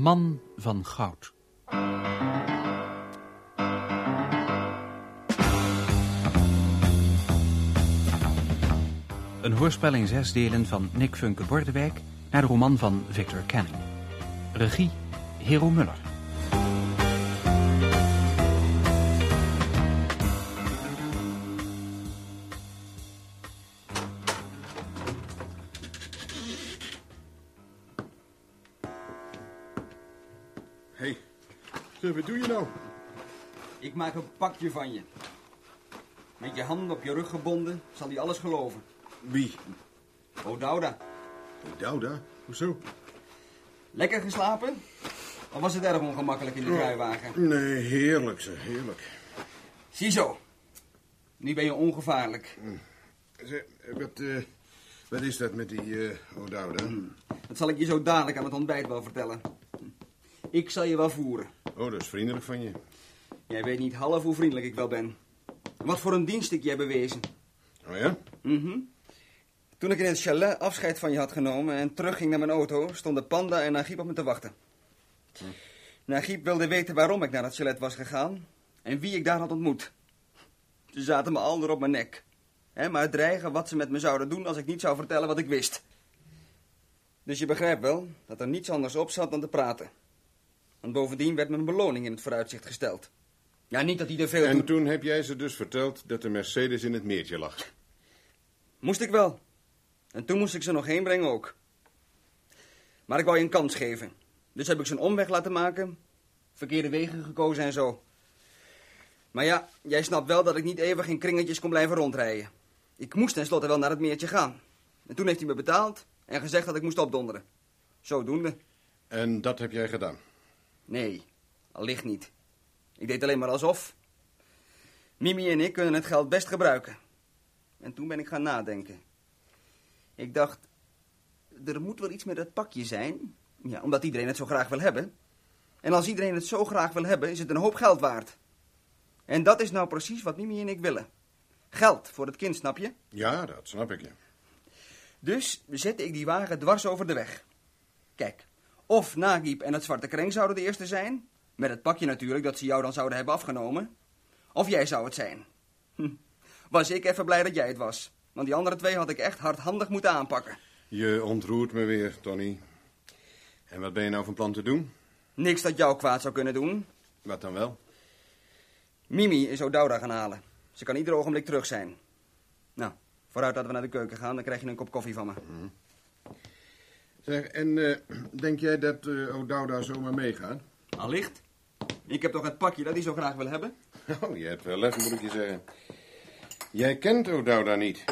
Man van Goud. Een hoorspel in zes delen van Nick Funke Bordewijk naar de roman van Victor Canning. Regie Hero Muller. Ik maak een pakje van je. Met je handen op je rug gebonden zal hij alles geloven. Wie? O'Dowda. Douda? Hoezo? Lekker geslapen? Of was het erg ongemakkelijk in de kruiwagen? Nee, heerlijk zeg, heerlijk. Ziezo. Nu ben je ongevaarlijk. Zeg, wat, eh, wat is dat met die uh, O'Dowda? Dat zal ik je zo dadelijk aan het ontbijt wel vertellen. Ik zal je wel voeren. Oh, dat is vriendelijk van je. Jij weet niet half hoe vriendelijk ik wel ben. Wat voor een dienst ik je heb bewezen. Oh ja? Mhm. Toen ik in het chalet afscheid van je had genomen en terugging naar mijn auto, stonden Panda en Nagib op me te wachten. Nagib wilde weten waarom ik naar het chalet was gegaan en wie ik daar had ontmoet. Ze zaten me al op mijn nek. Hè, maar dreigen wat ze met me zouden doen als ik niet zou vertellen wat ik wist. Dus je begrijpt wel dat er niets anders op zat dan te praten. Want bovendien werd me een beloning in het vooruitzicht gesteld. Ja, niet dat hij er veel En toe- toen heb jij ze dus verteld dat de Mercedes in het meertje lag. Moest ik wel. En toen moest ik ze nog heen brengen ook. Maar ik wou je een kans geven. Dus heb ik ze een omweg laten maken. Verkeerde wegen gekozen en zo. Maar ja, jij snapt wel dat ik niet eeuwig in kringetjes kon blijven rondrijden. Ik moest tenslotte wel naar het meertje gaan. En toen heeft hij me betaald en gezegd dat ik moest opdonderen. Zodoende. En dat heb jij gedaan. Nee, allicht niet. Ik deed alleen maar alsof. Mimi en ik kunnen het geld best gebruiken. En toen ben ik gaan nadenken. Ik dacht, er moet wel iets met dat pakje zijn. Ja, omdat iedereen het zo graag wil hebben. En als iedereen het zo graag wil hebben, is het een hoop geld waard. En dat is nou precies wat Mimi en ik willen. Geld voor het kind, snap je? Ja, dat snap ik je. Dus zette ik die wagen dwars over de weg. Kijk, of Nagib en het Zwarte Kreng zouden de eerste zijn. Met het pakje natuurlijk dat ze jou dan zouden hebben afgenomen. Of jij zou het zijn. Hm. Was ik even blij dat jij het was. Want die andere twee had ik echt hardhandig moeten aanpakken. Je ontroert me weer, Tony. En wat ben je nou van plan te doen? Niks dat jou kwaad zou kunnen doen. Wat dan wel? Mimi is O'Dowda gaan halen. Ze kan ieder ogenblik terug zijn. Nou, vooruit dat we naar de keuken gaan, dan krijg je een kop koffie van me. Zeg, en eh, denk jij dat eh O'Dowda zomaar meegaat? Allicht. Ik heb toch het pakje dat hij zo graag wil hebben? Oh, je hebt wel lef, moet ik je zeggen. Jij kent O'Dowda niet.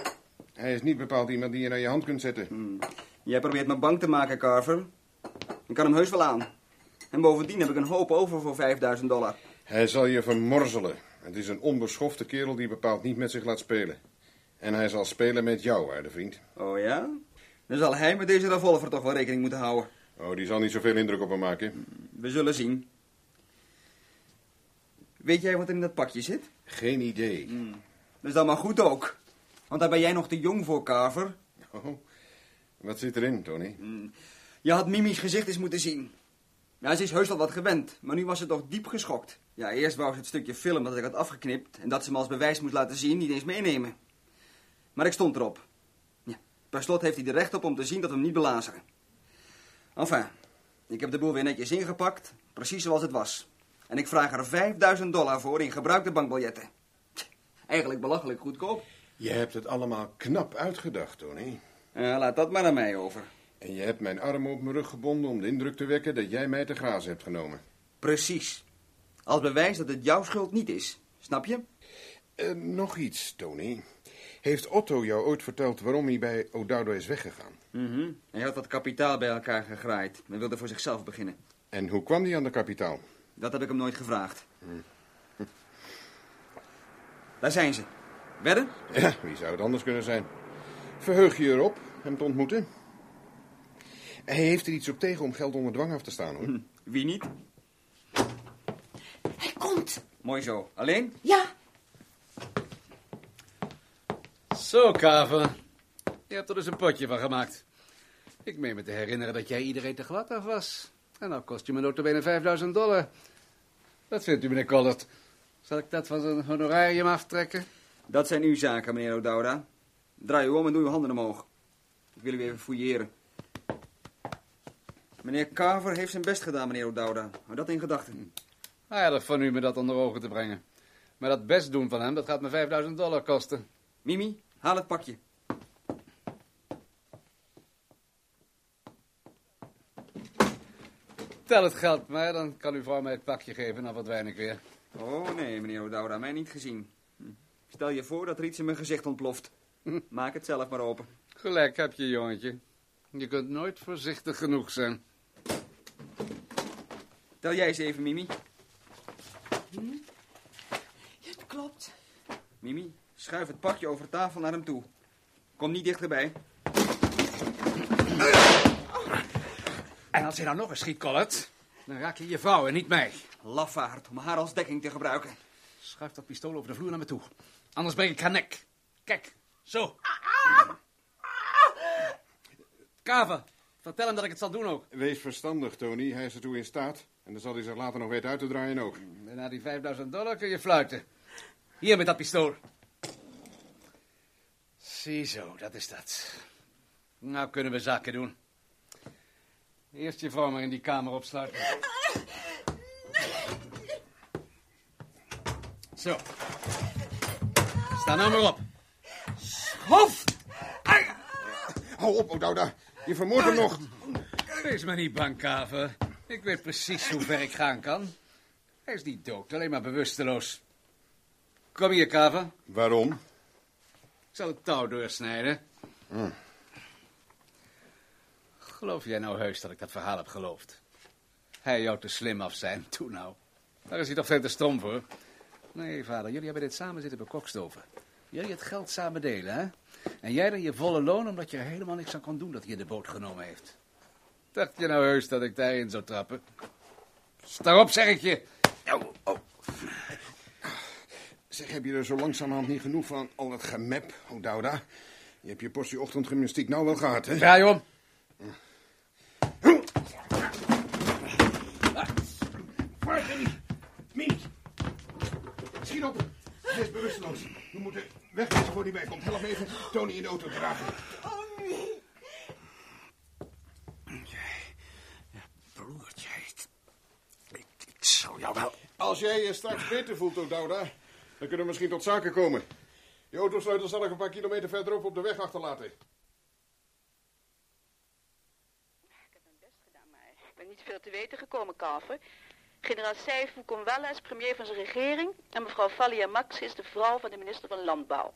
Hij is niet bepaald iemand die je naar je hand kunt zetten. Jij probeert me bang te maken, Carver. Ik kan hem heus wel aan. En bovendien heb ik een hoop over voor 5000 dollar. Hij zal je vermorzelen. Het is een onbeschofte kerel die bepaald niet met zich laat spelen. En hij zal spelen met jou, waarde vriend. Oh ja? Dan zal hij met deze revolver toch wel rekening moeten houden. Oh, die zal niet zoveel indruk op hem maken. We zullen zien. Weet jij wat er in dat pakje zit? Geen idee. Dat is dan maar goed ook. Want daar ben jij nog te jong voor, Carver. Oh, wat zit erin, Tony? Je had Mimi's gezicht eens moeten zien. Ja, ze is heus wel wat gewend, maar nu was ze toch diep geschokt. Ja, eerst wou ze het stukje film dat ik had afgeknipt... en dat ze me als bewijs moest laten zien, niet eens meenemen. Maar ik stond erop. Ja, per slot heeft hij er recht op om te zien dat we hem niet belazeren. Enfin, ik heb de boel weer netjes ingepakt, precies zoals het was. En ik vraag er 5000 dollar voor in gebruikte bankbiljetten. Eigenlijk belachelijk goedkoop. Je hebt het allemaal knap uitgedacht, Tony. Ja, laat dat maar aan mij over. En je hebt mijn arm op mijn rug gebonden om de indruk te wekken dat jij mij te grazen hebt genomen. Precies. Als bewijs dat het jouw schuld niet is. Snap je? Eh, nog iets, Tony. Heeft Otto jou ooit verteld waarom hij bij O'Dowda is weggegaan? Mhm. Hij had wat kapitaal bij elkaar gegraaid. en wilde voor zichzelf beginnen. En hoe kwam hij aan de kapitaal? Dat heb ik hem nooit gevraagd. Daar zijn ze. Wedden? Ja, wie zou het anders kunnen zijn? Verheug je erop hem te ontmoeten? Hij heeft er iets op tegen om geld onder dwang af te staan, hoor. Wie niet? Hij komt. Mooi zo. Alleen? Ja, Zo, Kaver. Je hebt er dus een potje van gemaakt. Ik meen me te herinneren dat jij iedereen te glad af was. En nou kost je me notabene 5000 dollar. Wat vindt u, meneer Collard? Zal ik dat van zijn honorarium aftrekken? Dat zijn uw zaken, meneer O'Dowda. Draai u om en doe uw handen omhoog. Ik wil u even fouilleren. Meneer Carver heeft zijn best gedaan, meneer O'Dowda. Hou dat in gedachten. Aardig van u me dat onder ogen te brengen. Maar dat best doen van hem, dat gaat me 5000 dollar kosten. Mimi, haal het pakje. Tel het geld maar, dan kan uw vrouw mij het pakje geven en dan verdwijn ik weer. Oh nee, meneer O'Dowda, mij niet gezien. Hm. Stel je voor dat er iets in mijn gezicht ontploft. Maak het zelf maar open. Gelijk heb je, jongetje. Je kunt nooit voorzichtig genoeg zijn. Tel jij eens even, Mimi. Het klopt. Mimi, schuif het pakje over tafel naar hem toe. Kom niet dichterbij. Als je nou nog eens schiet, Collard, dan raak je je vrouw en niet mij. Lafaard, om haar als dekking te gebruiken. Schuif dat pistool over de vloer naar me toe. Anders breek ik haar nek. Kijk, zo. Kaver, vertel hem dat ik het zal doen ook. Wees verstandig, Tony. Hij is ertoe in staat. En dan zal hij zich later nog weten uit te draaien ook. En na die 5000 dollar kun je fluiten. Hier met dat pistool. Ziezo, dat is dat. Nou kunnen we zaken doen. Eerst je vrouw maar in die kamer opsluiten. Zo. Sta nou maar op. Hof! Hou op, O'Dowda. Je vermoordt hem nog. Wees maar niet bang, Kaver. Ik weet precies hoe ver ik gaan kan. Hij is niet dood, alleen maar bewusteloos. Kom hier, Kaver. Waarom? Ik zal het touw doorsnijden. Geloof jij nou heus dat ik dat verhaal heb geloofd? Hij jou te slim af zijn, toen nou. Daar is hij toch veel te stom voor. Nee, vader, jullie hebben dit samen zitten bekokstoven. Jullie het geld samen delen, hè? En jij dan je volle loon omdat je er helemaal niks aan kon doen dat hij je de boot genomen heeft. Dacht je nou heus dat ik daarin zou trappen? Sta op, zeg ik je. Oh, oh. Zeg, heb je er zo langzamerhand niet genoeg van al dat gemep, O'Dowda? Je hebt je portie ochtendgymnastiek nou wel gehad, hè? Draai om. Op! Hij is bewusteloos. We moeten wegwezen voor hij bij komt. Help me even Tony in de auto dragen. Oh nee. Broertje, ik, ik zal jou wel... Als jij je straks beter voelt, O'Dowda, dan kunnen we misschien tot zaken komen. Je autosleutel zal ik een paar kilometer verderop op de weg achterlaten. Ik heb mijn best gedaan, maar ik ben niet veel te weten gekomen, Kalver. Generaal Seifu Konwalla is premier van zijn regering en mevrouw Valia Max is de vrouw van de minister van Landbouw.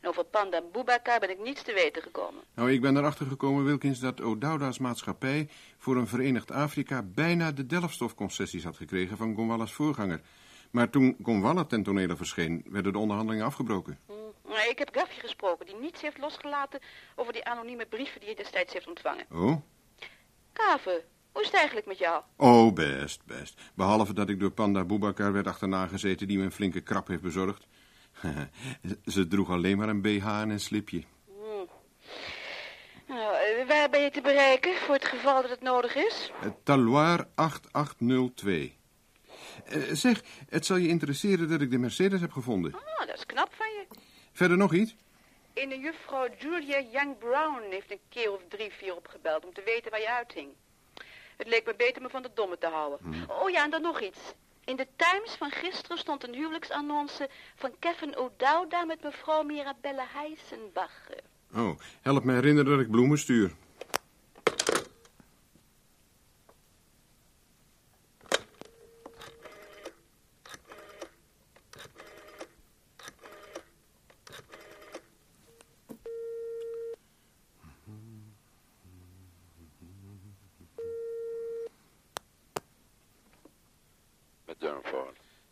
En over Panda Boubacar ben ik niets te weten gekomen. Nou, ik ben erachter gekomen, Wilkins, dat O'Dowda's maatschappij voor een Verenigd Afrika bijna de Delfstofconcessies had gekregen van Gonwalla's voorganger. Maar toen Gonwalla ten tonele verscheen, werden de onderhandelingen afgebroken. Hm. Maar Ik heb Gaffy gesproken, die niets heeft losgelaten over die anonieme brieven die hij destijds heeft ontvangen. Oh? Kaven, hoe is het eigenlijk met jou? Oh, best, best. Behalve dat ik door Panda Boubacar werd achterna gezeten die me een flinke krap heeft bezorgd. Ze droeg alleen maar een BH en een slipje. Nou, eh, waar ben je te bereiken voor het geval dat het nodig is? Taloir 8802. Eh, zeg, het zal je interesseren dat ik de Mercedes heb gevonden. Oh, dat is knap van je. Verder nog iets? Ene juffrouw Julia Young Brown heeft een keer of drie, vier opgebeld om te weten waar je uithing. Het leek me beter me van de domme te houden. Oh ja, en dan nog iets. In de Times van gisteren stond een huwelijksannonce van Kevin O'Dowda met mevrouw Mirabelle Heisenbach. Oh, help me herinneren dat ik bloemen stuur.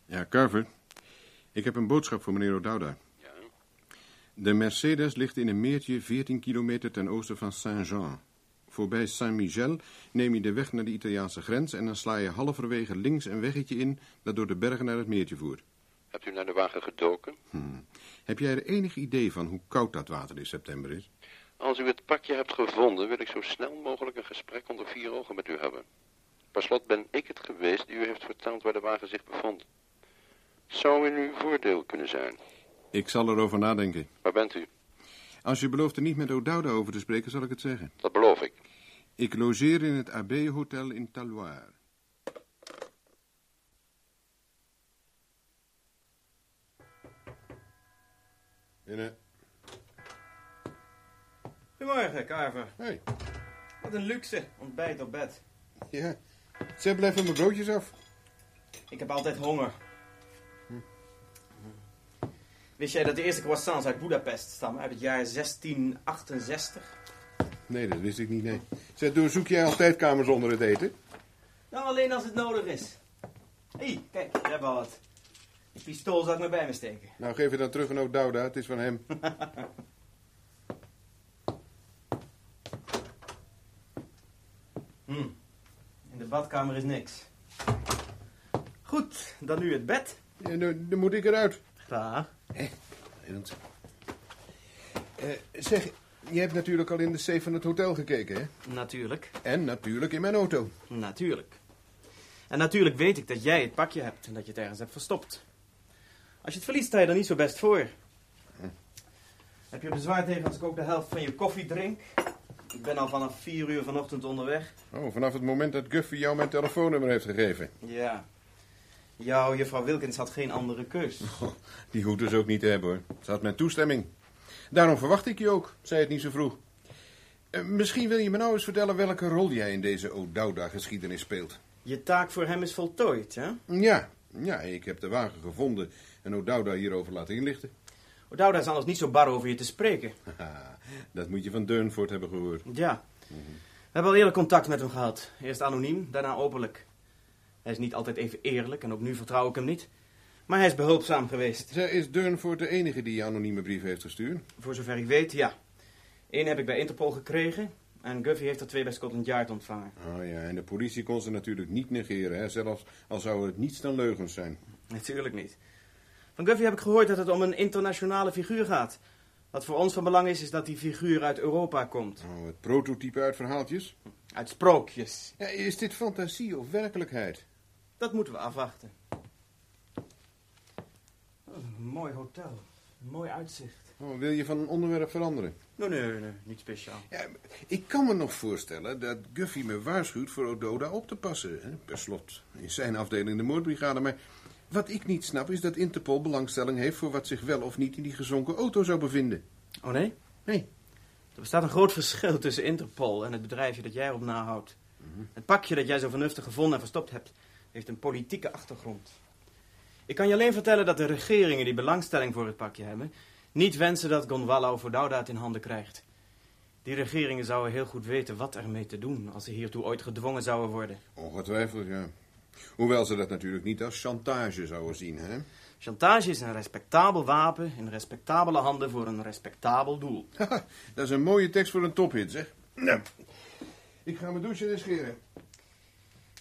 Ja, Carver. Ik heb een boodschap voor meneer O'Dowda. Ja? De Mercedes ligt in een meertje 14 kilometer ten oosten van Saint-Jean. Voorbij Saint-Michel neem je de weg naar de Italiaanse grens en dan sla je halverwege links een weggetje in dat door de bergen naar het meertje voert. Hebt u naar de wagen gedoken? Heb jij er enig idee van hoe koud dat water in september is? Als u het pakje hebt gevonden, wil ik zo snel mogelijk een gesprek onder vier ogen met u hebben. Per slot ben ik het geweest die u heeft verteld waar de wagen zich bevond. Zou in uw voordeel kunnen zijn. Ik zal erover nadenken. Waar bent u? Als je belooft er niet met O'Dowda over te spreken, zal ik het zeggen. Dat beloof ik. Ik logeer in het AB Hotel in Taloir. Binnen. Goedemorgen, Carver. Hey. Wat een luxe, ontbijt op bed. Ja. Zeg, blijf van mijn broodjes af. Ik heb altijd honger. Wist jij dat de eerste croissants uit Budapest stammen, uit het jaar 1668? Nee, dat wist ik niet, nee. Zeg, doorzoek jij altijd kamers onder het eten? Nou, alleen als het nodig is. Hé, hey, kijk, we hebben al wat. Die pistool zal ik maar bij me steken. Nou, geef je dan terug aan O'Dowda, het is van hem. Hm. In de badkamer is niks. Goed, dan nu het bed. Ja, nu, dan moet ik eruit. Klaar. Vervelend. Eh, zeg, je hebt natuurlijk al in de safe van het hotel gekeken, hè? Natuurlijk. En natuurlijk in mijn auto. Natuurlijk. En natuurlijk weet ik dat jij het pakje hebt en dat je het ergens hebt verstopt. Als je het verliest, sta je er niet zo best voor. Heb je bezwaar tegen als ik ook de helft van je koffie drink? Ik ben al vanaf vier uur vanochtend onderweg. Oh, vanaf het moment dat Guffy jou mijn telefoonnummer heeft gegeven. Ja. Jouw juffrouw Wilkins had geen andere keus. Die hoeft dus ook niet te hebben, hoor. Ze had mijn toestemming. Daarom verwacht ik je ook, zei het niet zo vroeg. Eh, misschien wil je me nou eens vertellen welke rol jij in deze O'Dowda-geschiedenis speelt. Je taak voor hem is voltooid, hè? Ja, ja, ik heb de wagen gevonden en O'Dowda hierover laten inlichten. O'Dowda is anders niet zo bar over je te spreken. Dat moet je van Durnford hebben gehoord. Ja. We hebben al eerder contact met hem gehad. Eerst anoniem, daarna openlijk. Hij is niet altijd even eerlijk en ook nu vertrouw ik hem niet. Maar hij is behulpzaam geweest. Zij is Durnford de enige die je anonieme brief heeft gestuurd? Voor zover ik weet, ja. Eén heb ik bij Interpol gekregen en Guffy heeft er twee bij Scotland Yard ontvangen. Oh ja, en de politie kon ze natuurlijk niet negeren, hè? zelfs al zou het niets dan leugens zijn. Natuurlijk niet. Van Guffy heb ik gehoord dat het om een internationale figuur gaat. Wat voor ons van belang is, is dat die figuur uit Europa komt. Oh, het prototype uit verhaaltjes. Uit sprookjes. Ja, is dit fantasie of werkelijkheid? Dat moeten we afwachten. Oh, een mooi hotel. Een mooi uitzicht. Oh, wil je van onderwerp veranderen? Nee, nee, nee, niet speciaal. Ja, ik kan me nog voorstellen dat Guffy me waarschuwt voor Ododa op te passen. Hè? Per slot, in zijn afdeling de moordbrigade. Maar wat ik niet snap is dat Interpol belangstelling heeft voor wat zich wel of niet in die gezonken auto zou bevinden. Oh nee? Nee. Er bestaat een groot verschil tussen Interpol en het bedrijfje dat jij erop nahoudt. Het pakje dat jij zo vernuftig gevonden en verstopt hebt, heeft een politieke achtergrond. Ik kan je alleen vertellen dat de regeringen die belangstelling voor het pakje hebben, niet wensen dat of Odauda het in handen krijgt. Die regeringen zouden heel goed weten wat ermee te doen als ze hiertoe ooit gedwongen zouden worden. Ongetwijfeld, ja. Hoewel ze dat natuurlijk niet als chantage zouden zien, hè? Chantage is een respectabel wapen in respectabele handen voor een respectabel doel. Haha, dat is een mooie tekst voor een tophit, zeg. Nou, ik ga me douchen en scheren.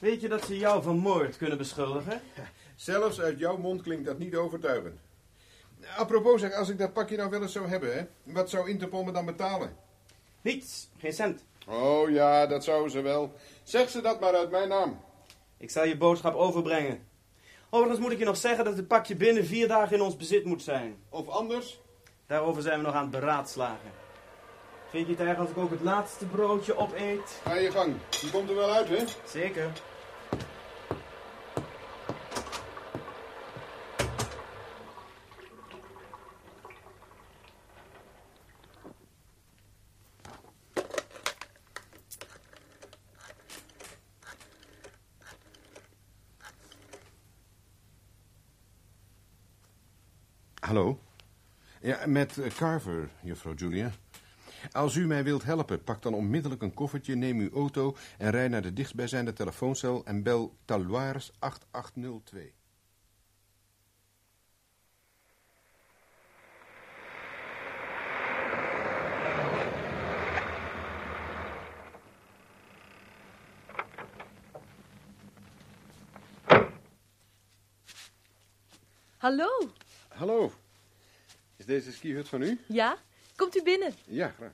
Weet je dat ze jou van moord kunnen beschuldigen? Zelfs uit jouw mond klinkt dat niet overtuigend. Apropos, zeg, als ik dat pakje nou wel eens zou hebben, hè? Wat zou Interpol me dan betalen? Niets, geen cent. Oh ja, dat zouden ze wel. Zeg ze dat maar uit mijn naam. Ik zal je boodschap overbrengen. Overigens moet ik je nog zeggen dat het pakje binnen vier dagen in ons bezit moet zijn. Of anders? Daarover zijn we nog aan het beraadslagen. Vind je het erg als ik ook het laatste broodje opeet? Ga je gang. Die komt er wel uit, hè? Zeker. Hallo? Ja, met eh, Carver, juffrouw Julia. Als u mij wilt helpen, pak dan onmiddellijk een koffertje, neem uw auto en rij naar de dichtstbijzijnde telefooncel en bel Taloirs 8802. Hallo. Hallo. Deze skihut van u? Ja? Komt u binnen? Ja, graag.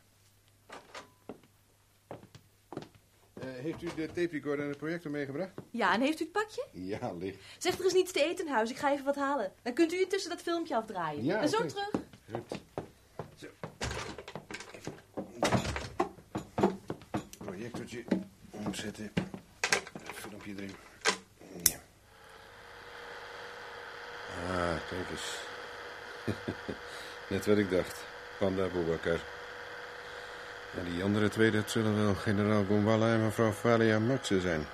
heeft u de tape recorder en het projector meegebracht? Ja, en heeft u het pakje? Ja, licht. Zeg, er is niets te eten in huis. Ik ga even wat halen. Dan kunt u intussen dat filmpje afdraaien. Ja, en zo terug. Goed. Zo. Projectortje omzetten. Filmpje erin. Ja. Ah, kijk eens. Net wat ik dacht. Panda Boubacar. En die andere twee, dat zullen wel generaal Gonwalla en mevrouw Valia Maxe zijn.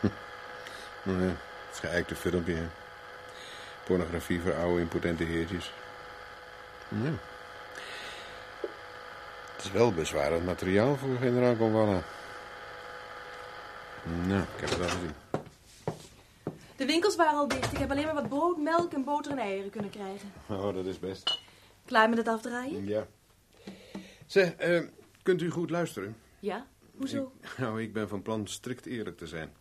Nou het is geëikte filmpje. Pornografie voor oude impotente heertjes. Het is wel bezwarend materiaal voor generaal Gonwalla. Nou, ik heb het wel gezien. Winkels waren al dicht. Ik heb alleen maar wat brood, melk en boter en eieren kunnen krijgen. Oh, dat is best. Klaar met het afdraaien? Ja. Zeg, eh, kunt u goed luisteren? Ja. Hoezo? Ik, nou, ik ben van plan strikt eerlijk te zijn.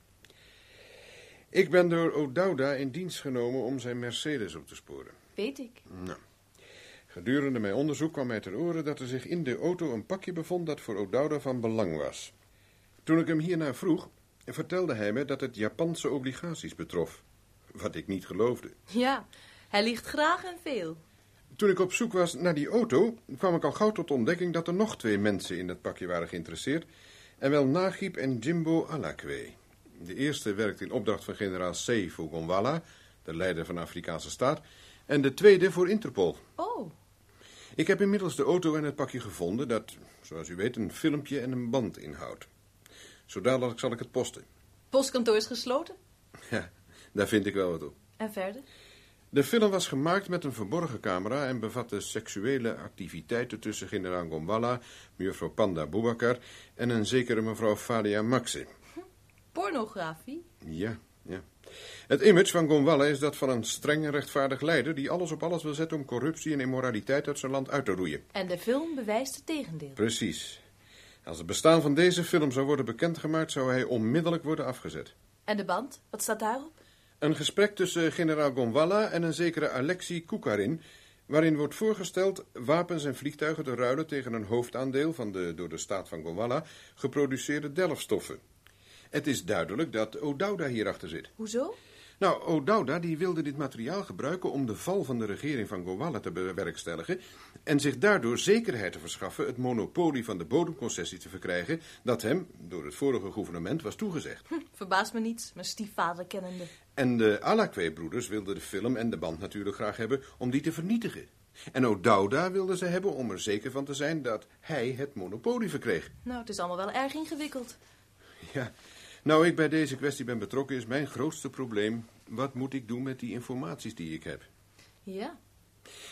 Ik ben door O'Dowda in dienst genomen om zijn Mercedes op te sporen. Weet ik. Nou, gedurende mijn onderzoek kwam mij ter oren dat er zich in de auto een pakje bevond dat voor O'Dowda van belang was. Toen ik hem hiernaar vroeg, vertelde hij me dat het Japanse obligaties betrof. Wat ik niet geloofde. Ja, hij liegt graag en veel. Toen ik op zoek was naar die auto, kwam ik al gauw tot ontdekking dat er nog twee mensen in het pakje waren geïnteresseerd. En wel Nagib en Jimbo Alakwe. De eerste werkt in opdracht van generaal Seifo Gonwala, de leider van de Afrikaanse staat. En de tweede voor Interpol. Oh, Ik heb inmiddels de auto en het pakje gevonden dat, zoals u weet, een filmpje en een band inhoudt. Zo dadelijk zal ik het posten. postkantoor is gesloten. Ja, daar vind ik wel wat op. En verder? De film was gemaakt met een verborgen camera en bevatte seksuele activiteiten tussen generaal Gonwala, mevrouw Panda Boubacar en een zekere mevrouw Fadia Maxe. Pornografie? Ja, ja. Het image van Gonwala is dat van een streng en rechtvaardig leider die alles op alles wil zetten om corruptie en immoraliteit uit zijn land uit te roeien. En de film bewijst het tegendeel. Precies. Als het bestaan van deze film zou worden bekendgemaakt, zou hij onmiddellijk worden afgezet. En de band? Wat staat daarop? Een gesprek tussen generaal Gonwalla en een zekere Alexei Kukarin, waarin wordt voorgesteld wapens en vliegtuigen te ruilen tegen een hoofdaandeel van de door de staat van Gonwalla geproduceerde delfstoffen. Het is duidelijk dat O'Dowda hierachter zit. Hoezo? Nou, O'Dowda die wilde dit materiaal gebruiken om de val van de regering van Gonwalla te bewerkstelligen en zich daardoor zekerheid te verschaffen het monopolie van de bodemconcessie te verkrijgen dat hem door het vorige gouvernement was toegezegd. Hm, verbaast me niets, mijn stiefvader kennende. En de Alakwe-broeders wilden de film en de band natuurlijk graag hebben om die te vernietigen. En O'Dowda wilde ze hebben om er zeker van te zijn dat hij het monopolie verkreeg. Nou, het is allemaal wel erg ingewikkeld. Ja, nou ik bij deze kwestie ben betrokken is mijn grootste probleem... wat moet ik doen met die informaties die ik heb? Ja,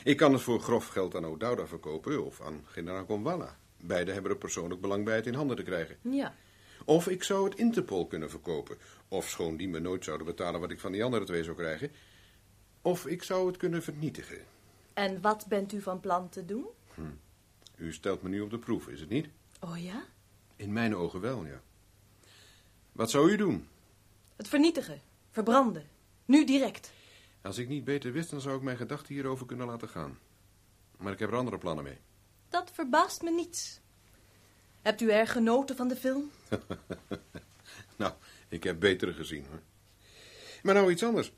Ik kan het voor grof geld aan O'Dowda verkopen of aan generaal Gonwalla. Beide hebben er persoonlijk belang bij het in handen te krijgen. ja. Of ik zou het Interpol kunnen verkopen. Of schoon die me nooit zouden betalen wat ik van die andere twee zou krijgen. Of ik zou het kunnen vernietigen. En wat bent u van plan te doen? U stelt me nu op de proef, is het niet? Oh ja? In mijn ogen wel, ja. Wat zou u doen? Het vernietigen. Verbranden. Nu direct. Als ik niet beter wist, dan zou ik mijn gedachten hierover kunnen laten gaan. Maar ik heb er andere plannen mee. Dat verbaast me niets. Hebt u erg genoten van de film? Nou, ik heb betere gezien, hoor. Maar nou iets anders.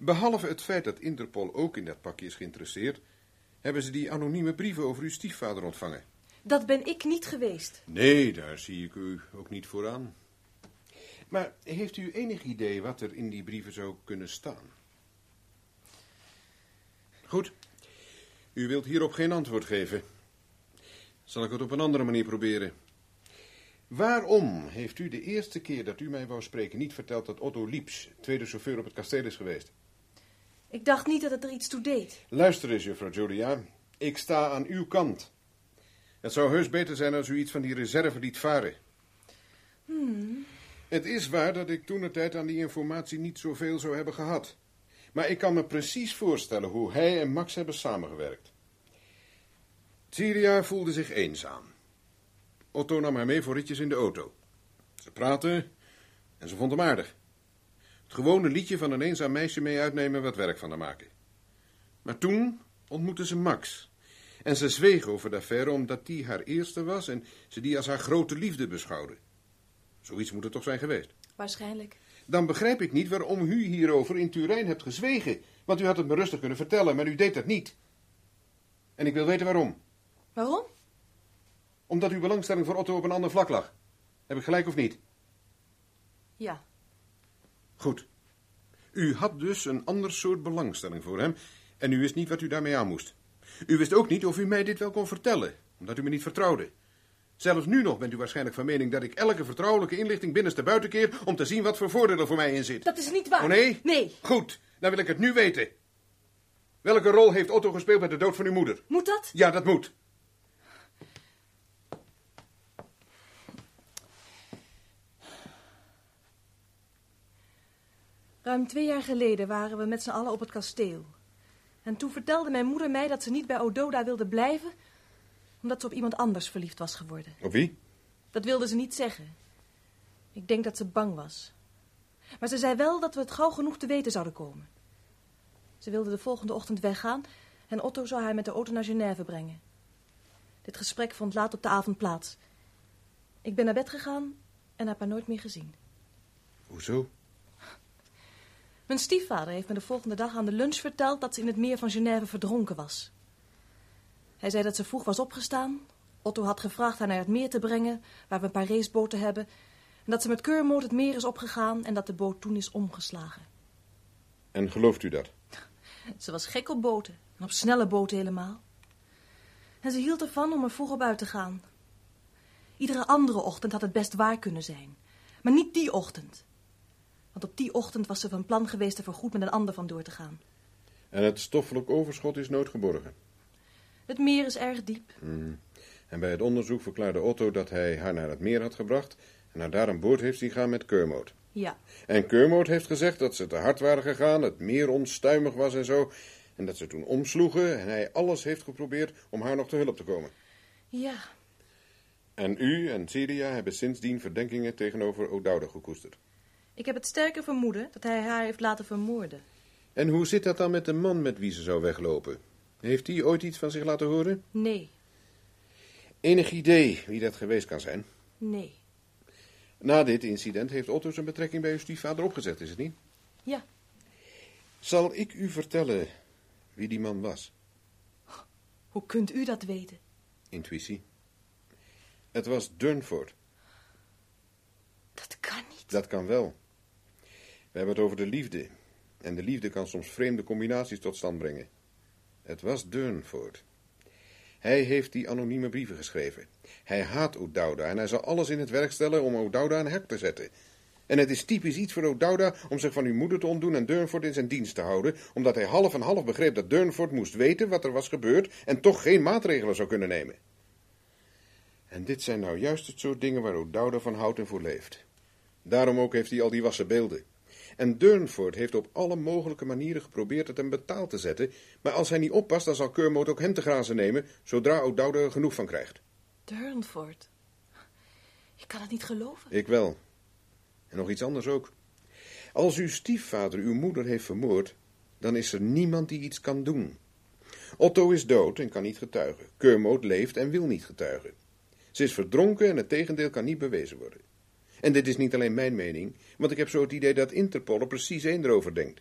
Behalve het feit dat Interpol ook in dat pakje is geïnteresseerd... hebben ze die anonieme brieven over uw stiefvader ontvangen. Dat ben ik niet geweest. Nee, daar zie ik u ook niet voor aan. Maar heeft u enig idee wat er in die brieven zou kunnen staan? Goed. U wilt hierop geen antwoord geven. Zal ik het op een andere manier proberen? Waarom heeft u de eerste keer dat u mij wou spreken niet verteld dat Otto Lieps, tweede chauffeur op het kasteel, is geweest? Ik dacht niet dat het er iets toe deed. Luister eens, juffrouw Julia. Ik sta aan uw kant. Het zou heus beter zijn als u iets van die reserve liet varen. Het is waar dat ik toen de tijd aan die informatie niet zoveel zou hebben gehad. Maar ik kan me precies voorstellen hoe hij en Max hebben samengewerkt. Syria voelde zich eenzaam. Otto nam haar mee voor ritjes in de auto. Ze praten en ze vond hem aardig. Het gewone liedje van een eenzaam meisje mee uitnemen wat werk van haar maken. Maar toen ontmoette ze Max. En ze zweeg over de affaire omdat die haar eerste was en ze die als haar grote liefde beschouwde. Zoiets moet het toch zijn geweest. Waarschijnlijk. Dan begrijp ik niet waarom u hierover in Turijn hebt gezwegen. Want u had het me rustig kunnen vertellen, maar u deed dat niet. En ik wil weten waarom. Waarom? Omdat uw belangstelling voor Otto op een ander vlak lag. Heb ik gelijk of niet? Ja. Goed. U had dus een ander soort belangstelling voor hem en u wist niet wat u daarmee aan moest. U wist ook niet of u mij dit wel kon vertellen, omdat u me niet vertrouwde. Zelfs nu nog bent u waarschijnlijk van mening dat ik elke vertrouwelijke inlichting binnenste buiten keer om te zien wat voor voordeel er voor mij in zit. Dat is niet waar. Oh nee? Nee. Goed, dan wil ik het nu weten. Welke rol heeft Otto gespeeld bij de dood van uw moeder? Moet dat? Ja, dat moet. Ruim twee jaar geleden waren we met z'n allen op het kasteel. En toen vertelde mijn moeder mij dat ze niet bij Ododa wilde blijven, omdat ze op iemand anders verliefd was geworden. Op wie? Dat wilde ze niet zeggen. Ik denk dat ze bang was. Maar ze zei wel dat we het gauw genoeg te weten zouden komen. Ze wilde de volgende ochtend weggaan en Otto zou haar met de auto naar Genève brengen. Dit gesprek vond laat op de avond plaats. Ik ben naar bed gegaan en heb haar nooit meer gezien. Hoezo? Mijn stiefvader heeft me de volgende dag aan de lunch verteld dat ze in het meer van Genève verdronken was. Hij zei dat ze vroeg was opgestaan. Otto had gevraagd haar naar het meer te brengen, waar we een paar raceboten hebben. En dat ze met keurmoot het meer is opgegaan en dat de boot toen is omgeslagen. En gelooft u dat? Ze was gek op boten, en op snelle boten helemaal. En ze hield ervan om er vroeg op uit te gaan. Iedere andere ochtend had het best waar kunnen zijn. Maar niet die ochtend. Want op die ochtend was ze van plan geweest er voorgoed met een ander van door te gaan. En het stoffelijk overschot is nooit geborgen. Het meer is erg diep. En bij het onderzoek verklaarde Otto dat hij haar naar het meer had gebracht en haar daar aan boord heeft zien gaan met Keurmoot. Ja, En Keurmoot heeft gezegd dat ze te hard waren gegaan, het meer onstuimig was en zo. En dat ze toen omsloegen en hij alles heeft geprobeerd om haar nog te hulp te komen. ja. En u en Syria hebben sindsdien verdenkingen tegenover O'Dowda gekoesterd. Ik heb het sterke vermoeden dat hij haar heeft laten vermoorden. En hoe zit dat dan met de man met wie ze zou weglopen? Heeft die ooit iets van zich laten horen? Nee, Enig idee wie dat geweest kan zijn? nee. Na dit incident heeft Otto zijn betrekking bij uw stiefvader opgezet, is het niet? Ja, Zal ik u vertellen wie die man was? hoe kunt u dat weten? Intuïtie. Het was Durnford. Dat kan niet. Dat kan wel. We hebben het over de liefde. En de liefde kan soms vreemde combinaties tot stand brengen. Het was Durnford. Hij heeft die anonieme brieven geschreven. Hij haat O'Dowda en hij zal alles in het werk stellen om O'Dowda een hek te zetten. En het is typisch iets voor O'Dowda om zich van uw moeder te ontdoen en Durnford in zijn dienst te houden, omdat hij half en half begreep dat Durnford moest weten wat er was gebeurd en toch geen maatregelen zou kunnen nemen. En dit zijn nou juist het soort dingen waar O'Dowda van houdt en voor leeft. Daarom ook heeft hij al die wassen beelden. En Durnford heeft op alle mogelijke manieren geprobeerd het hem betaald te zetten, maar als hij niet oppast, dan zal Kermode ook hem te grazen nemen, zodra O'Dowda er genoeg van krijgt. Durnford. Ik kan het niet geloven. Ik wel. En nog iets anders ook. Als uw stiefvader uw moeder heeft vermoord, dan is er niemand die iets kan doen. Otto is dood en kan niet getuigen. Kermode leeft en wil niet getuigen. Ze is verdronken en het tegendeel kan niet bewezen worden. En dit is niet alleen mijn mening, want ik heb zo het idee dat Interpol er precies één erover denkt.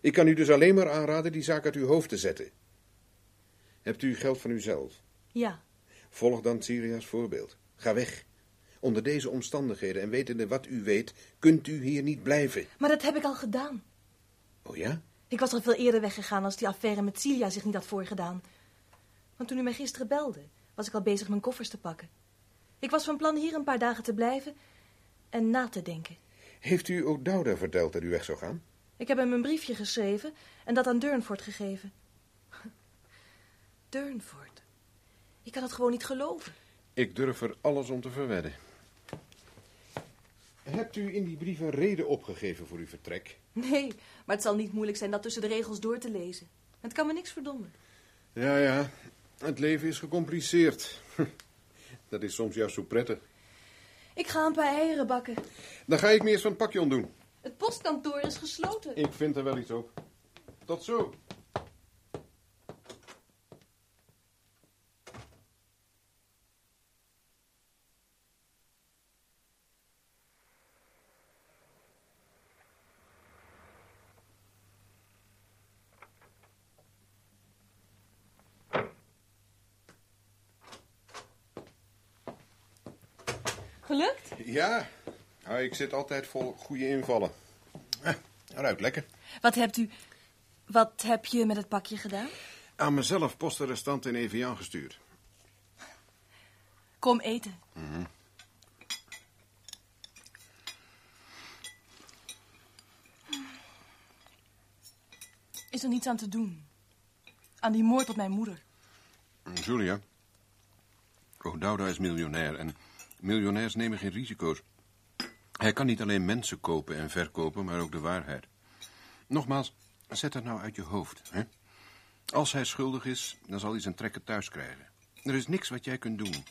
Ik kan u dus alleen maar aanraden die zaak uit uw hoofd te zetten. Hebt u geld van uzelf? Ja, Volg dan Syria's voorbeeld. Ga weg. Onder deze omstandigheden en wetende wat u weet, kunt u hier niet blijven. maar dat heb ik al gedaan. Oh ja? Ik was al veel eerder weggegaan als die affaire met Celia zich niet had voorgedaan. Want toen u mij gisteren belde, was ik al bezig mijn koffers te pakken. Ik was van plan hier een paar dagen te blijven en na te denken. Heeft u O'Dowda verteld dat u weg zou gaan? Ik heb hem een briefje geschreven en dat aan Durnford gegeven. Durnford. Ik kan het gewoon niet geloven. Ik durf er alles om te verwedden. Hebt u in die brief een reden opgegeven voor uw vertrek? Nee, maar het zal niet moeilijk zijn dat tussen de regels door te lezen. Het kan me niks verdommen. Ja, ja. Het leven is gecompliceerd. Dat is soms juist zo prettig. Ik ga een paar eieren bakken. Dan ga ik me eerst van het pakje ontdoen. Het postkantoor is gesloten. Ik vind er wel iets op. Tot zo. Ja, nou, ik zit altijd vol goede invallen. Eh, ruikt lekker. Wat hebt u... Wat heb je met het pakje gedaan? Aan mezelf postenrestant in Evian gestuurd. Kom eten. Is er niets aan te doen? Aan die moord op mijn moeder. Julia. Oh, Douda is miljonair en miljonairs nemen geen risico's. Hij kan niet alleen mensen kopen en verkopen, maar ook de waarheid. Nogmaals, zet dat nou uit je hoofd. Hè? Als hij schuldig is, dan zal hij zijn trekken thuis krijgen. Er is niks wat jij kunt doen.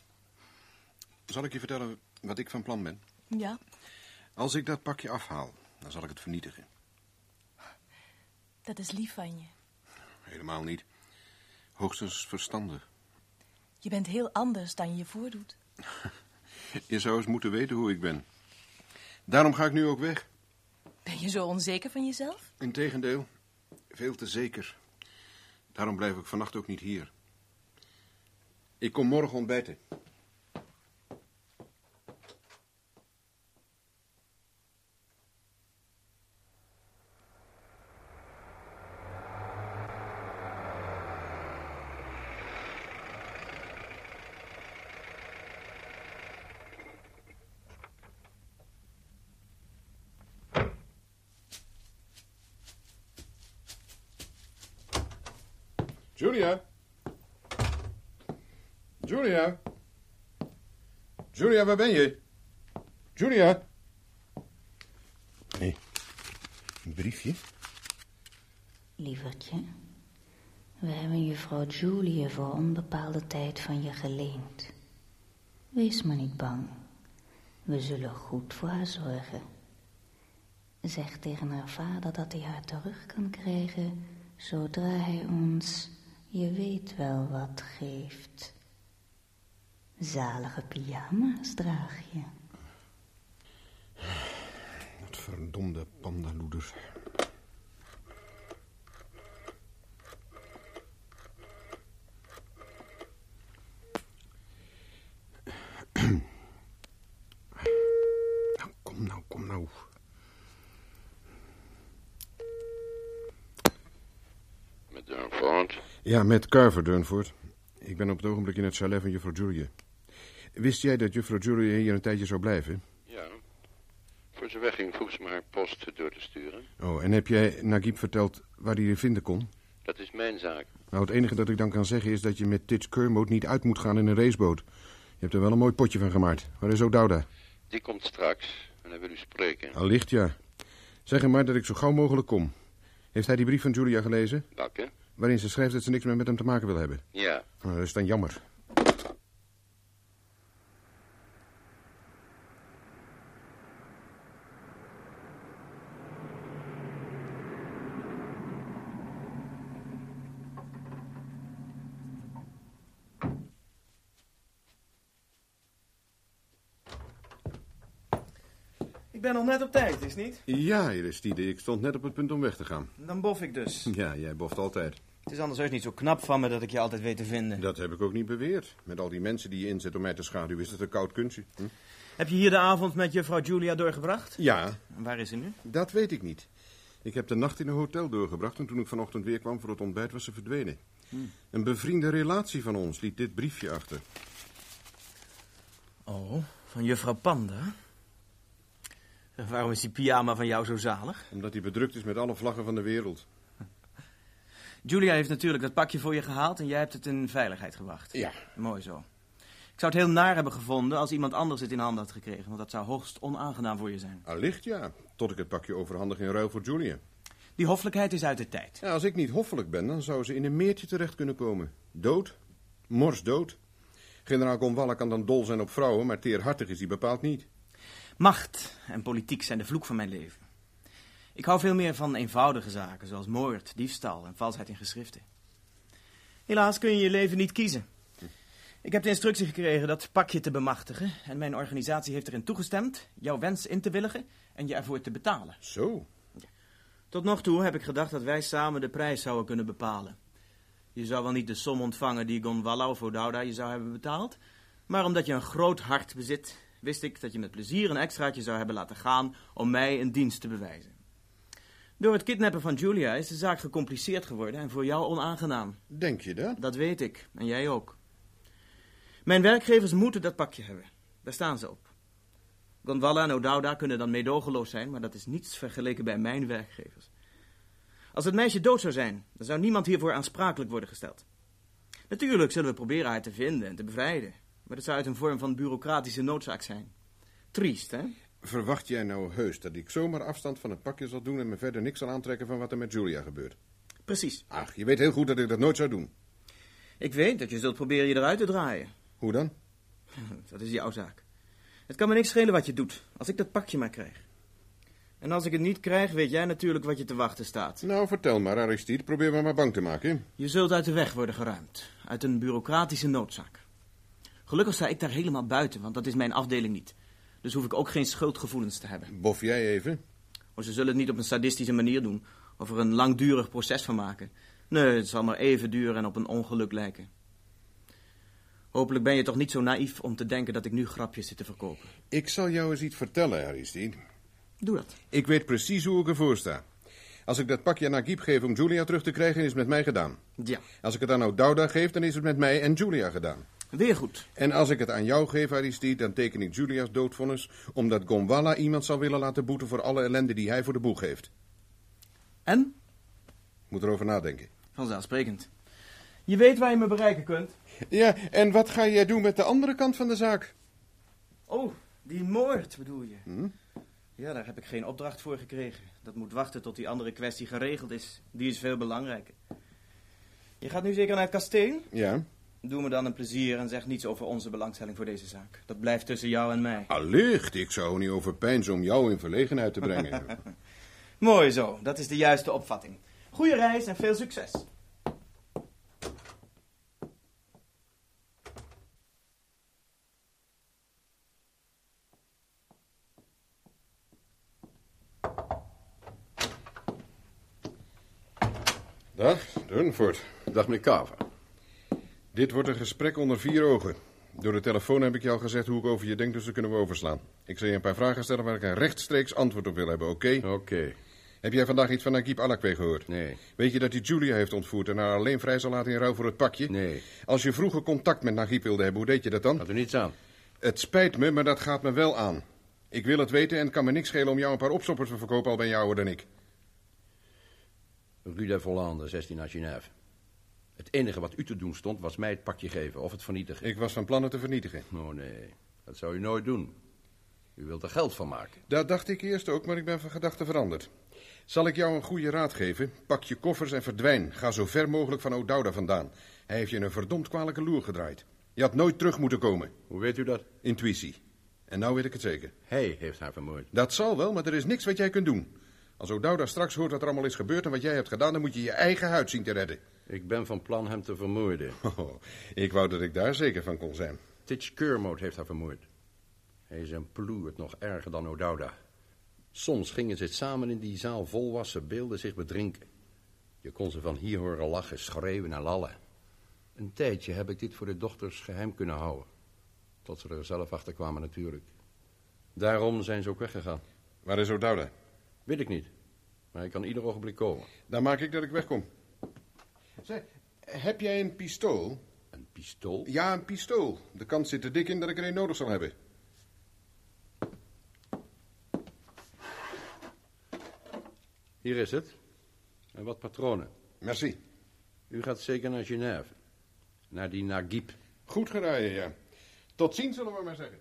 Zal ik je vertellen wat ik van plan ben? Ja? Als ik dat pakje afhaal, dan zal ik het vernietigen. Dat is lief van je. Helemaal niet. Hoogstens verstandig. Je bent heel anders dan je je voordoet. Je zou eens moeten weten hoe ik ben. Daarom ga ik nu ook weg. Ben je zo onzeker van jezelf? Integendeel, veel te zeker. Daarom blijf ik vannacht ook niet hier. Ik kom morgen ontbijten. Julia? Julia? Julia, waar ben je? Julia? Nee, een briefje? Lievertje, we hebben juffrouw Julie voor onbepaalde tijd van je geleend. Wees maar niet bang. We zullen goed voor haar zorgen. Zeg tegen haar vader dat hij haar terug kan krijgen zodra hij ons, je weet wel wat, geeft. Zalige pyjama's draag je. Dat verdomde pandaloeder. Nou, kom nou, kom nou. Met Durnford. Ja, met Carver, Durnford. Ik ben op het ogenblik in het chalet van juffrouw Julia. Wist jij dat juffrouw Julia hier een tijdje zou blijven? Ja. Voor ze wegging vroeg ze me haar post door te sturen. Oh, en heb jij Nagib verteld waar hij je vinden kon? Dat is mijn zaak. Nou, het enige dat ik dan kan zeggen is dat je met Tits Kermode niet uit moet gaan in een raceboot. Je hebt er wel een mooi potje van gemaakt. Waar is O'Dowda? Die komt straks en hij wil u spreken. Allicht, ja. Zeg hem maar dat ik zo gauw mogelijk kom. Heeft hij die brief van Julia gelezen? Welke? Waarin ze schrijft dat ze niks meer met hem te maken wil hebben. Ja. Nou, dat is dan jammer. Ik ben nog net op tijd, is niet? Ja, Aristide, ik stond net op het punt om weg te gaan. Dan bof ik dus. Ja, jij boft altijd. Het is anders heus niet zo knap van me dat ik je altijd weet te vinden. Dat heb ik ook niet beweerd. Met al die mensen die je inzet om mij te schaduwen, is het een koud kunstje. Hm? Heb je hier de avond met juffrouw Julia doorgebracht? Ja, En waar is ze nu? dat weet ik niet. Ik heb de nacht in een hotel doorgebracht en toen ik vanochtend weer kwam voor het ontbijt was ze verdwenen. Een bevriende relatie van ons liet dit briefje achter. Oh, van juffrouw Panda. Waarom is die pyjama van jou zo zalig? Omdat hij bedrukt is met alle vlaggen van de wereld. Julia heeft natuurlijk dat pakje voor je gehaald en jij hebt het in veiligheid gebracht. Ja. Mooi zo. Ik zou het heel naar hebben gevonden als iemand anders het in handen had gekregen, want dat zou hoogst onaangenaam voor je zijn. Allicht ja, tot ik het pakje overhandig in ruil voor Julia. Die hoffelijkheid is uit de tijd. Ja, als ik niet hoffelijk ben, dan zou ze in een meertje terecht kunnen komen. Dood, mors dood. Generaal Gonwalla kan dan dol zijn op vrouwen, maar teerhartig is hij bepaald niet. Macht en politiek zijn de vloek van mijn leven. Ik hou veel meer van eenvoudige zaken, zoals moord, diefstal en valsheid in geschriften. Helaas kun je je leven niet kiezen. Ik heb de instructie gekregen dat pakje te bemachtigen en mijn organisatie heeft erin toegestemd jouw wens in te willigen en je ervoor te betalen. Zo, Tot nog toe heb ik gedacht dat wij samen de prijs zouden kunnen bepalen. Je zou wel niet de som ontvangen die Gonwalla of O'Dowda je zou hebben betaald, maar omdat je een groot hart bezit wist ik dat je met plezier een extraatje zou hebben laten gaan om mij een dienst te bewijzen. Door het kidnappen van Julia is de zaak gecompliceerd geworden en voor jou onaangenaam. Denk je dat? Dat weet ik, en jij ook. Mijn werkgevers moeten dat pakje hebben. Daar staan ze op. Gondwalla en O'Dowda kunnen dan meedogenloos zijn, maar dat is niets vergeleken bij mijn werkgevers. Als het meisje dood zou zijn, dan zou niemand hiervoor aansprakelijk worden gesteld. Natuurlijk zullen we proberen haar te vinden en te bevrijden, maar dat zou uit een vorm van bureaucratische noodzaak zijn. Triest, hè? Verwacht jij nou heus dat ik zomaar afstand van het pakje zal doen en me verder niks zal aantrekken van wat er met Julia gebeurt? Precies. Ach, je weet heel goed dat ik dat nooit zou doen. Ik weet dat je zult proberen je eruit te draaien. Hoe dan? Dat is jouw zaak. Het kan me niks schelen wat je doet, als ik dat pakje maar krijg. En als ik het niet krijg, weet jij natuurlijk wat je te wachten staat. Nou, vertel maar, Aristide. Probeer me maar bang te maken. Je zult uit de weg worden geruimd. Uit een bureaucratische noodzaak. Gelukkig sta ik daar helemaal buiten, want dat is mijn afdeling niet. Dus hoef ik ook geen schuldgevoelens te hebben. Bof jij even? Maar ze zullen het niet op een sadistische manier doen. Of er een langdurig proces van maken. Nee, het zal maar even duren en op een ongeluk lijken. Hopelijk ben je toch niet zo naïef om te denken dat ik nu grapjes zit te verkopen. Ik zal jou eens iets vertellen, Aristide. Doe dat. Ik weet precies hoe ik ervoor sta. Als ik dat pakje aan Agib geef om Julia terug te krijgen, is het met mij gedaan. Ja. Als ik het aan O'Dowda geef, dan is het met mij en Julia gedaan. Weer goed. En als ik het aan jou geef, Aristide, dan teken ik Julia's doodvonnis... omdat Gonwala iemand zal willen laten boeten voor alle ellende die hij voor de boeg heeft. En? Moet erover nadenken. Vanzelfsprekend. Je weet waar je me bereiken kunt. Ja, en wat ga jij doen met de andere kant van de zaak? Oh, die moord bedoel je? Hm? Ja, daar heb ik geen opdracht voor gekregen. Dat moet wachten tot die andere kwestie geregeld is. Die is veel belangrijker. Je gaat nu zeker naar het kasteel? Ja. Doe me dan een plezier en zeg niets over onze belangstelling voor deze zaak. Dat blijft tussen jou en mij. Allicht, ik zou niet over pijnzen om jou in verlegenheid te brengen. Mooi zo, dat is de juiste opvatting. Goeie reis en veel succes. Dag, Durnford. Dag, meneer Carver. Dit wordt een gesprek onder vier ogen. Door de telefoon heb ik je al gezegd hoe ik over je denk, dus dat kunnen we overslaan. Ik zal je een paar vragen stellen waar ik een rechtstreeks antwoord op wil hebben, oké? Oké. Heb jij vandaag iets van Agib Alakwe gehoord? Nee. Weet je dat hij Julia heeft ontvoerd en haar alleen vrij zal laten in ruil voor het pakje? Nee. Als je vroeger contact met Nagib wilde hebben, hoe deed je dat dan? Had er niets aan. Het spijt me, maar dat gaat me wel aan. Ik wil het weten en het kan me niks schelen om jou een paar opstoppers te verkopen, al ben je ouder dan ik. Rue de Vollande, 16 naar Genève. Het enige wat u te doen stond, was mij het pakje geven of het vernietigen. Ik was van plan het te vernietigen. Oh nee, dat zou u nooit doen. U wilt er geld van maken. Dat dacht ik eerst ook, maar ik ben van gedachten veranderd. Zal ik jou een goede raad geven? Pak je koffers en verdwijn. Ga zo ver mogelijk van O'Dowda vandaan. Hij heeft je een verdomd kwalijke loer gedraaid. Je had nooit terug moeten komen. Hoe weet u dat? Intuïtie. En nou weet ik het zeker. Hij heeft haar vermoord. Dat zal wel, maar er is niks wat jij kunt doen. Als O'Dowda straks hoort wat er allemaal is gebeurd en wat jij hebt gedaan... dan moet je je eigen huid zien te redden. Ik ben van plan hem te vermoorden. Oh, ik wou dat ik daar zeker van kon zijn. Titch Kermode heeft haar vermoord. Hij is een ploert nog erger dan O'Dowda. Soms gingen ze samen in die zaal volwassen beelden zich bedrinken. Je kon ze van hier horen lachen, schreeuwen en lallen. Een tijdje heb ik dit voor de dochters geheim kunnen houden. Tot ze er zelf achter kwamen natuurlijk. Daarom zijn ze ook weggegaan. Waar is O'Dowda? Weet ik niet. Maar hij kan ieder ogenblik komen. Dan maak ik dat ik wegkom. Zeg, heb jij een pistool? Een pistool? Ja, een pistool. De kans zit er dik in dat ik er een nodig zal hebben. Hier is het. En wat patronen. Merci. U gaat zeker naar Genève. Naar die Nagib. Goed geraaien, ja. Tot ziens, zullen we maar zeggen.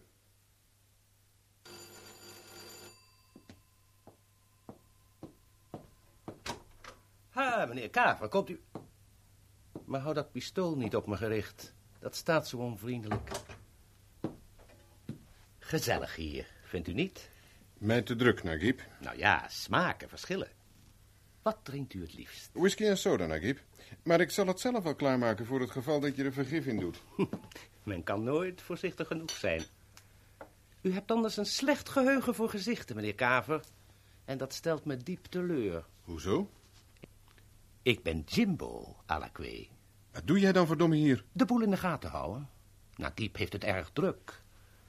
Ha, meneer Kaver, komt u... Maar hou dat pistool niet op me gericht. Dat staat zo onvriendelijk. Gezellig hier, vindt u niet? Mij te druk, Nagib. Nou ja, smaken verschillen. Wat drinkt u het liefst? Whisky en soda, Nagib. Maar ik zal het zelf wel klaarmaken voor het geval dat je er vergif in doet. Men kan nooit voorzichtig genoeg zijn. U hebt anders een slecht geheugen voor gezichten, meneer Kaver. En dat stelt me diep teleur. Hoezo? Ik ben Jimbo, Alakwe. Wat doe jij dan verdomme hier? De boel in de gaten houden. Nagib heeft het erg druk.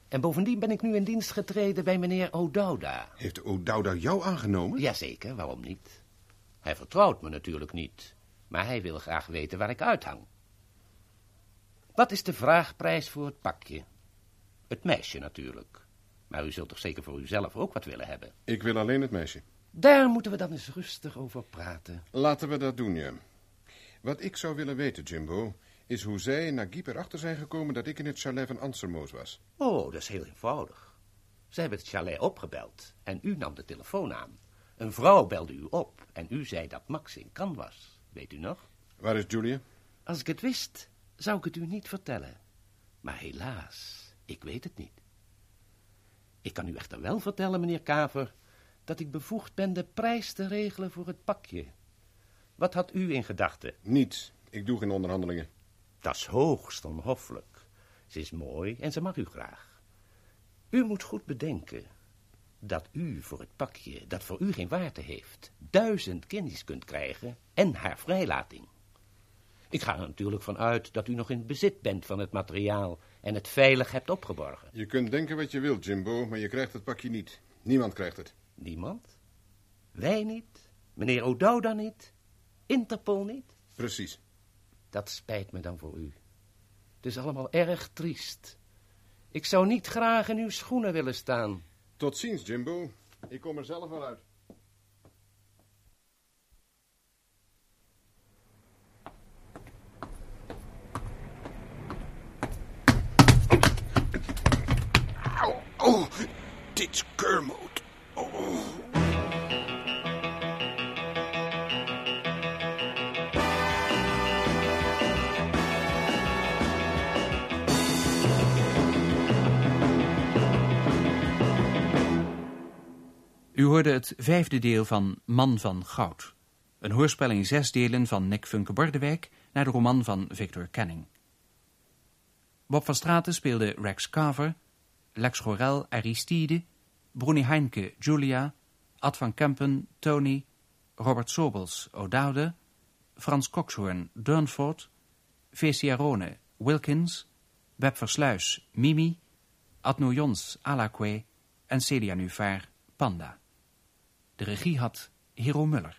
En bovendien ben ik nu in dienst getreden bij meneer O'Dowda. Heeft O'Dowda jou aangenomen? Jazeker, waarom niet? Hij vertrouwt me natuurlijk niet, maar hij wil graag weten waar ik uithang. Wat is de vraagprijs voor het pakje? Het meisje natuurlijk. Maar u zult toch zeker voor uzelf ook wat willen hebben? Ik wil alleen het meisje. Daar moeten we dan eens rustig over praten. Laten we dat doen, ja. Wat ik zou willen weten, Jimbo, is hoe zij en Nagib erachter zijn gekomen dat ik in het chalet van Ansermoos was. Oh, dat is heel eenvoudig. Ze hebben het chalet opgebeld en u nam de telefoon aan. Een vrouw belde u op en u zei dat Max in kan was. Weet u nog? Waar is Julia? Als ik het wist, zou ik het u niet vertellen. Maar helaas, ik weet het niet. Ik kan u echter wel vertellen, meneer Kaver, dat ik bevoegd ben de prijs te regelen voor het pakje. Wat had u in gedachten? Niets. Ik doe geen onderhandelingen. Dat is hoogst onhoffelijk. Ze is mooi en ze mag u graag. U moet goed bedenken dat u voor het pakje, dat voor u geen waarde heeft, duizend kennis kunt krijgen en haar vrijlating. Ik ga er natuurlijk van uit dat u nog in bezit bent van het materiaal en het veilig hebt opgeborgen. Je kunt denken wat je wilt, Jimbo, maar je krijgt het pakje niet. Niemand krijgt het. Niemand? Wij niet? Meneer O'Dowda niet? Interpol niet? Precies. Dat spijt me dan voor u. Het is allemaal erg triest. Ik zou niet graag in uw schoenen willen staan. Tot ziens, Jimbo. Ik kom er zelf wel uit. Oh, dit is Kermode. U hoorde het vijfde deel van Man van Goud. Een hoorspel in zes delen van Nick Funke Bordewijk naar de roman van Victor Canning. Bob van Straten speelde Rex Carver, Lex Gorel Aristide, Bruni Heinke Julia, Ad van Kempen Tony, Robert Sobels O'Dowde, Frans Coxhoorn Durnford, Vesiarone Wilkins, Web Versluis Mimi, Adno Jons Alakwe en Celia Nuvaar Panda. De regie had Hero Muller.